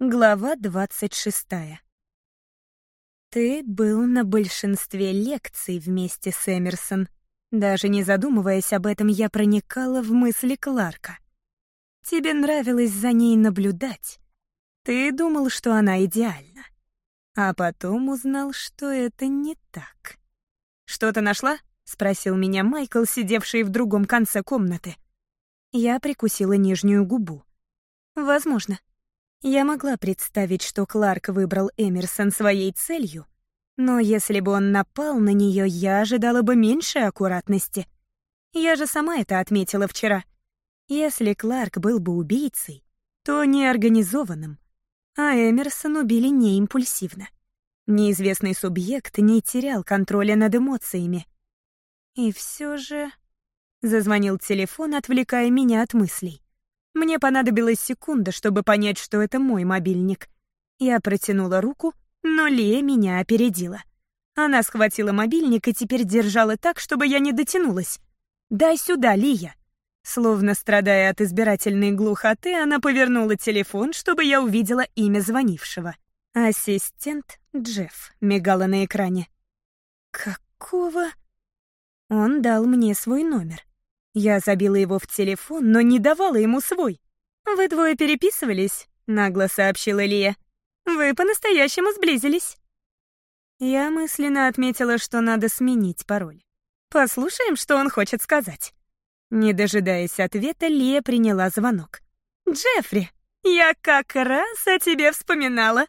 Глава двадцать шестая. Ты был на большинстве лекций вместе с Эмерсон. Даже не задумываясь об этом, я проникала в мысли Кларка. Тебе нравилось за ней наблюдать. Ты думал, что она идеальна. А потом узнал, что это не так. «Что-то нашла?» — спросил меня Майкл, сидевший в другом конце комнаты. Я прикусила нижнюю губу. «Возможно». Я могла представить, что Кларк выбрал Эмерсон своей целью, но если бы он напал на нее, я ожидала бы меньшей аккуратности. Я же сама это отметила вчера. Если Кларк был бы убийцей, то неорганизованным, а Эмерсон убили не импульсивно. Неизвестный субъект не терял контроля над эмоциями. И все же... Зазвонил телефон, отвлекая меня от мыслей. Мне понадобилась секунда, чтобы понять, что это мой мобильник. Я протянула руку, но Лия меня опередила. Она схватила мобильник и теперь держала так, чтобы я не дотянулась. «Дай сюда, Лия!» Словно страдая от избирательной глухоты, она повернула телефон, чтобы я увидела имя звонившего. «Ассистент Джефф» мигала на экране. «Какого?» Он дал мне свой номер. Я забила его в телефон, но не давала ему свой. «Вы двое переписывались?» — нагло сообщила Лия. «Вы по-настоящему сблизились». Я мысленно отметила, что надо сменить пароль. Послушаем, что он хочет сказать. Не дожидаясь ответа, Лия приняла звонок. «Джеффри, я как раз о тебе вспоминала».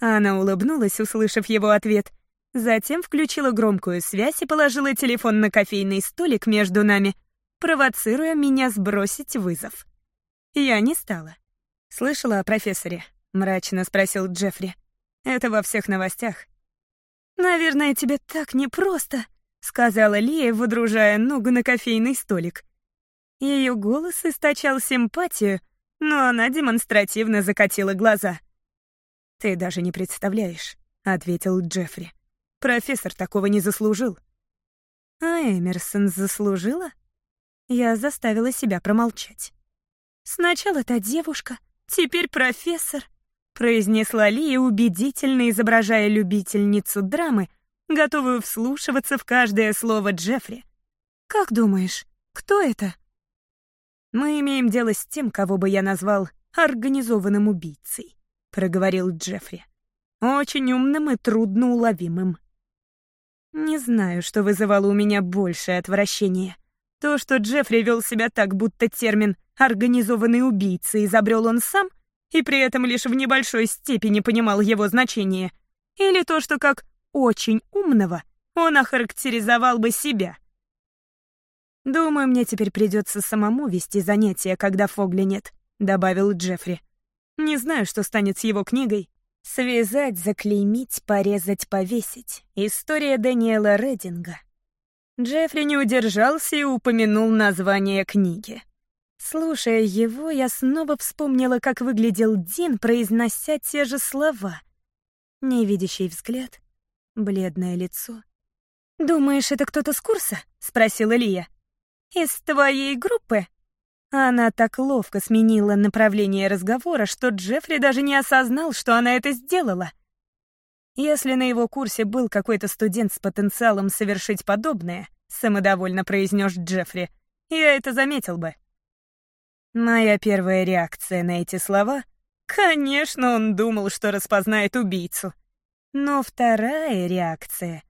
Она улыбнулась, услышав его ответ. Затем включила громкую связь и положила телефон на кофейный столик между нами — провоцируя меня сбросить вызов. Я не стала. «Слышала о профессоре?» — мрачно спросил Джеффри. «Это во всех новостях». «Наверное, тебе так непросто», — сказала Лия, выдружая ногу на кофейный столик. Ее голос источал симпатию, но она демонстративно закатила глаза. «Ты даже не представляешь», — ответил Джеффри. «Профессор такого не заслужил». «А Эмерсон заслужила?» Я заставила себя промолчать. «Сначала та девушка, теперь профессор», — произнесла Лия, убедительно изображая любительницу драмы, готовую вслушиваться в каждое слово Джеффри. «Как думаешь, кто это?» «Мы имеем дело с тем, кого бы я назвал организованным убийцей», — проговорил Джеффри. «Очень умным и трудноуловимым». Не знаю, что вызывало у меня большее отвращение. То, что Джеффри вел себя так, будто термин «организованный убийца» изобрел он сам, и при этом лишь в небольшой степени понимал его значение, или то, что как «очень умного» он охарактеризовал бы себя. «Думаю, мне теперь придется самому вести занятия, когда Фогли нет», — добавил Джеффри. «Не знаю, что станет с его книгой. Связать, заклеймить, порезать, повесить. История Дэниела Рединга». Джеффри не удержался и упомянул название книги. Слушая его, я снова вспомнила, как выглядел Дин, произнося те же слова. Невидящий взгляд, бледное лицо. «Думаешь, это кто-то с курса?» — спросила Лия. «Из твоей группы?» Она так ловко сменила направление разговора, что Джеффри даже не осознал, что она это сделала. Если на его курсе был какой-то студент с потенциалом совершить подобное, самодовольно произнес Джеффри, я это заметил бы. Моя первая реакция на эти слова — конечно, он думал, что распознает убийцу. Но вторая реакция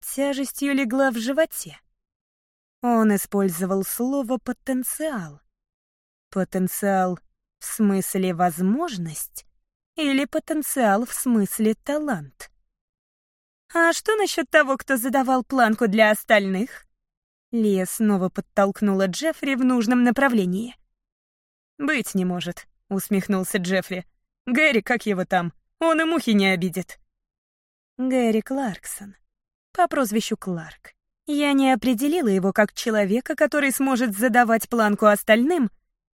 тяжестью легла в животе. Он использовал слово «потенциал». Потенциал в смысле возможность или потенциал в смысле талант. «А что насчет того, кто задавал планку для остальных?» Лия снова подтолкнула Джеффри в нужном направлении. «Быть не может», — усмехнулся Джеффри. «Гэри, как его там? Он и мухи не обидит». Гэри Кларксон. По прозвищу Кларк. Я не определила его как человека, который сможет задавать планку остальным,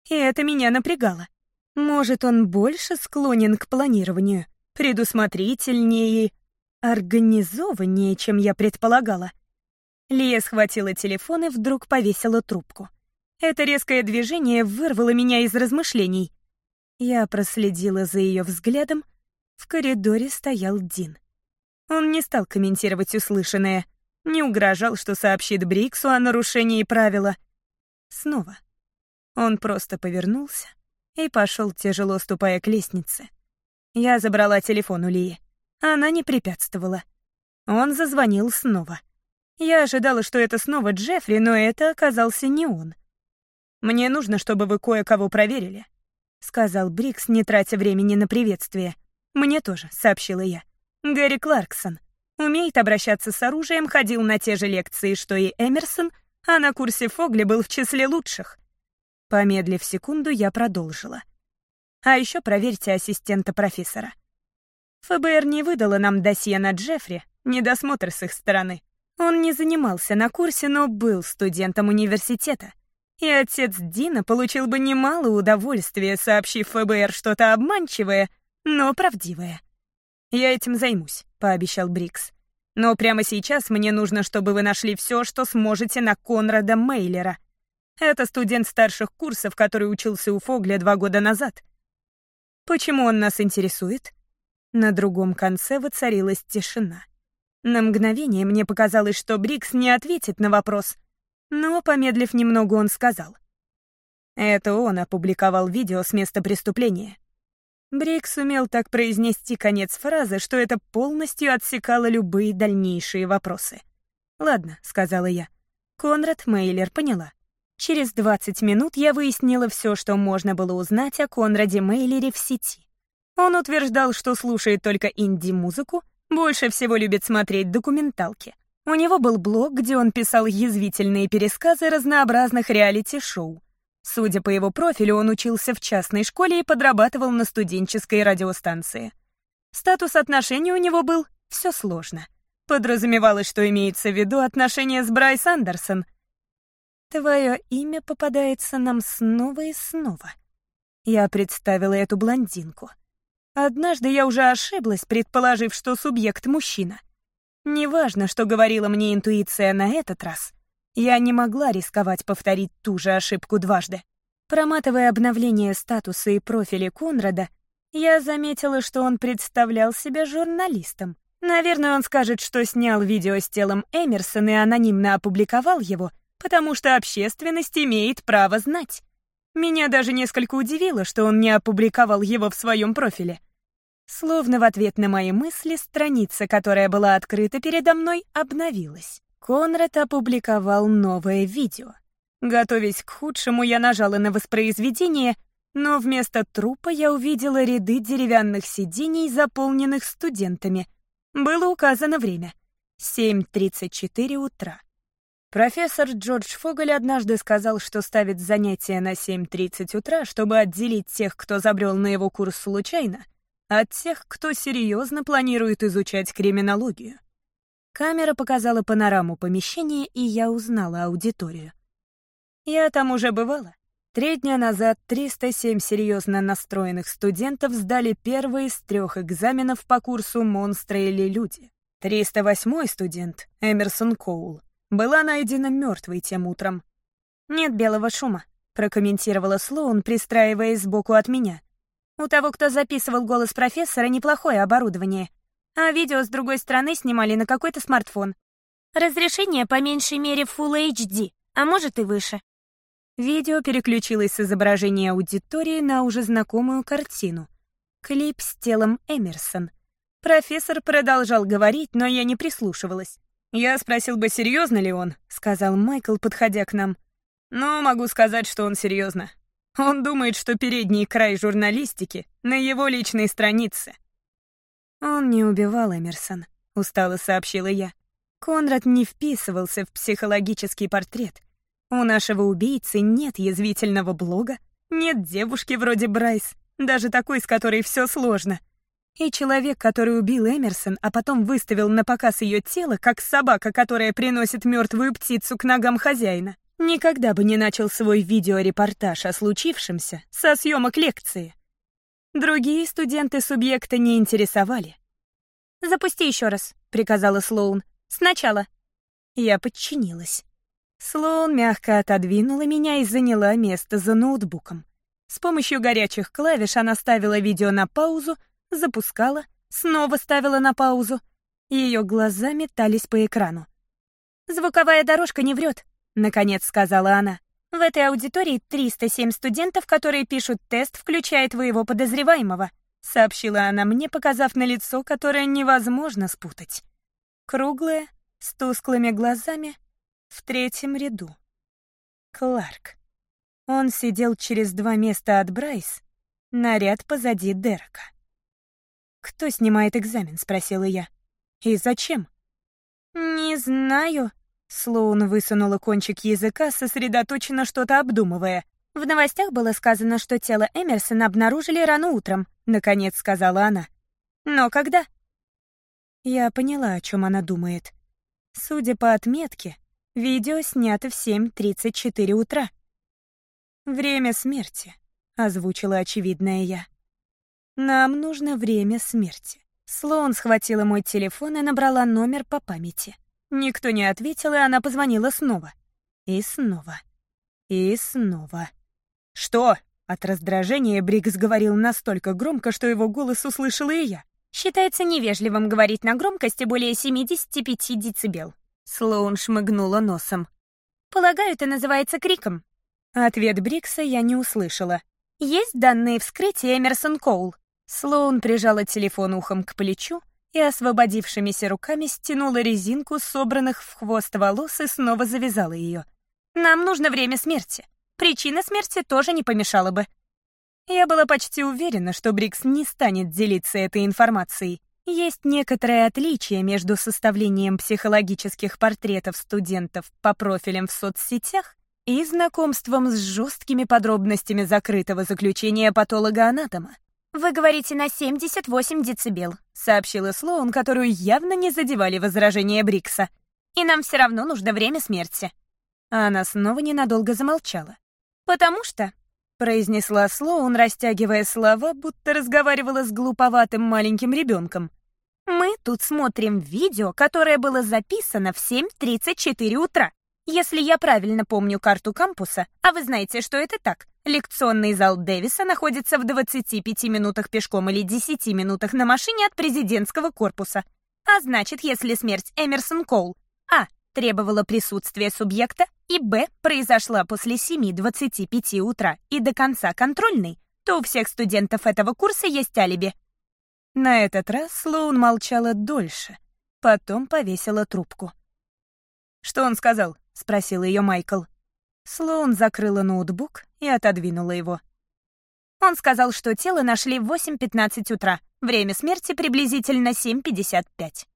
и это меня напрягало. Может, он больше склонен к планированию, предусмотрительнее и организованнее, чем я предполагала. Лия схватила телефон и вдруг повесила трубку. Это резкое движение вырвало меня из размышлений. Я проследила за ее взглядом. В коридоре стоял Дин. Он не стал комментировать услышанное, не угрожал, что сообщит Бриксу о нарушении правила. Снова. Он просто повернулся и пошел, тяжело ступая к лестнице. Я забрала телефон у Лии. Она не препятствовала. Он зазвонил снова. Я ожидала, что это снова Джеффри, но это оказался не он. «Мне нужно, чтобы вы кое-кого проверили», — сказал Брикс, не тратя времени на приветствие. «Мне тоже», — сообщила я. «Гэри Кларксон. Умеет обращаться с оружием, ходил на те же лекции, что и Эмерсон, а на курсе Фогли был в числе лучших». Помедлив секунду, я продолжила. «А еще проверьте ассистента профессора». ФБР не выдало нам досье на Джеффри, недосмотр с их стороны. Он не занимался на курсе, но был студентом университета. И отец Дина получил бы немало удовольствия, сообщив ФБР что-то обманчивое, но правдивое. «Я этим займусь», — пообещал Брикс. «Но прямо сейчас мне нужно, чтобы вы нашли все, что сможете на Конрада Мейлера. Это студент старших курсов, который учился у Фогля два года назад. Почему он нас интересует?» На другом конце воцарилась тишина. На мгновение мне показалось, что Брикс не ответит на вопрос, но, помедлив немного, он сказал. Это он опубликовал видео с места преступления. Брикс сумел так произнести конец фразы, что это полностью отсекало любые дальнейшие вопросы. «Ладно», — сказала я. Конрад Мейлер поняла. Через 20 минут я выяснила все, что можно было узнать о Конраде Мейлере в сети. Он утверждал, что слушает только инди-музыку, больше всего любит смотреть документалки. У него был блог, где он писал язвительные пересказы разнообразных реалити-шоу. Судя по его профилю, он учился в частной школе и подрабатывал на студенческой радиостанции. Статус отношений у него был «все сложно». Подразумевалось, что имеется в виду отношения с Брайс Андерсон. Твое имя попадается нам снова и снова. Я представила эту блондинку — Однажды я уже ошиблась, предположив, что субъект мужчина. Неважно, что говорила мне интуиция на этот раз. Я не могла рисковать повторить ту же ошибку дважды. Проматывая обновление статуса и профиля Конрада, я заметила, что он представлял себя журналистом. Наверное, он скажет, что снял видео с телом Эмерсона и анонимно опубликовал его, потому что общественность имеет право знать. Меня даже несколько удивило, что он не опубликовал его в своем профиле. Словно в ответ на мои мысли, страница, которая была открыта передо мной, обновилась. Конрад опубликовал новое видео. Готовясь к худшему, я нажала на воспроизведение, но вместо трупа я увидела ряды деревянных сидений, заполненных студентами. Было указано время — 7.34 утра. Профессор Джордж Фогель однажды сказал, что ставит занятия на 7.30 утра, чтобы отделить тех, кто забрел на его курс случайно — от тех, кто серьезно планирует изучать криминологию. Камера показала панораму помещения, и я узнала аудиторию. Я там уже бывала. Три дня назад 307 серьезно настроенных студентов сдали первый из трех экзаменов по курсу «Монстры или люди». 308-й студент, Эмерсон Коул, была найдена мертвой тем утром. «Нет белого шума», — прокомментировала Слоун, пристраиваясь сбоку от меня. У того, кто записывал голос профессора, неплохое оборудование. А видео с другой стороны снимали на какой-то смартфон. Разрешение по меньшей мере Full HD, а может и выше. Видео переключилось с изображения аудитории на уже знакомую картину. Клип с телом Эмерсон. Профессор продолжал говорить, но я не прислушивалась. «Я спросил бы, серьезно ли он», — сказал Майкл, подходя к нам. «Но могу сказать, что он серьезно. Он думает, что передний край журналистики на его личной странице. «Он не убивал Эмерсон», — устало сообщила я. Конрад не вписывался в психологический портрет. У нашего убийцы нет язвительного блога, нет девушки вроде Брайс, даже такой, с которой все сложно. И человек, который убил Эмерсон, а потом выставил на показ ее тело, как собака, которая приносит мертвую птицу к ногам хозяина никогда бы не начал свой видеорепортаж о случившемся со съемок лекции. Другие студенты субъекта не интересовали. «Запусти еще раз», — приказала Слоун. «Сначала». Я подчинилась. Слоун мягко отодвинула меня и заняла место за ноутбуком. С помощью горячих клавиш она ставила видео на паузу, запускала, снова ставила на паузу. Ее глаза метались по экрану. «Звуковая дорожка не врет», — наконец сказала она. «В этой аудитории 307 студентов, которые пишут тест, включая твоего подозреваемого», — сообщила она мне, показав на лицо, которое невозможно спутать. Круглое, с тусклыми глазами, в третьем ряду. Кларк. Он сидел через два места от Брайс, на ряд позади Дерека. «Кто снимает экзамен?» — спросила я. «И зачем?» «Не знаю». Слоун высунула кончик языка, сосредоточенно что-то обдумывая. «В новостях было сказано, что тело Эмерсона обнаружили рано утром», — наконец сказала она. «Но когда?» Я поняла, о чем она думает. Судя по отметке, видео снято в 7.34 утра. «Время смерти», — озвучила очевидное я. «Нам нужно время смерти». Слоун схватила мой телефон и набрала номер по памяти. Никто не ответил, и она позвонила снова. И снова. И снова. «Что?» От раздражения Брикс говорил настолько громко, что его голос услышала и я. «Считается невежливым говорить на громкости более 75 децибел». Слоун шмыгнула носом. «Полагаю, это называется криком. Ответ Брикса я не услышала. «Есть данные вскрытия Эмерсон Коул?» Слоун прижала телефон ухом к плечу и освободившимися руками стянула резинку собранных в хвост волос и снова завязала ее. «Нам нужно время смерти. Причина смерти тоже не помешала бы». Я была почти уверена, что Брикс не станет делиться этой информацией. Есть некоторое отличие между составлением психологических портретов студентов по профилям в соцсетях и знакомством с жесткими подробностями закрытого заключения патолога-анатома. «Вы говорите на 78 децибел», — сообщила Слоун, которую явно не задевали возражения Брикса. «И нам все равно нужно время смерти». А она снова ненадолго замолчала. «Потому что», — произнесла Слоун, растягивая слова, будто разговаривала с глуповатым маленьким ребенком. «Мы тут смотрим видео, которое было записано в 7.34 утра. Если я правильно помню карту кампуса, а вы знаете, что это так, лекционный зал Дэвиса находится в 25 минутах пешком или 10 минутах на машине от президентского корпуса. А значит, если смерть Эмерсон Коул А. требовала присутствия субъекта и Б. произошла после 7.25 утра и до конца контрольной, то у всех студентов этого курса есть алиби. На этот раз Слоун молчала дольше, потом повесила трубку. «Что он сказал?» — спросил ее Майкл. Слоун закрыла ноутбук и отодвинула его. Он сказал, что тело нашли в 8.15 утра. Время смерти приблизительно 7.55.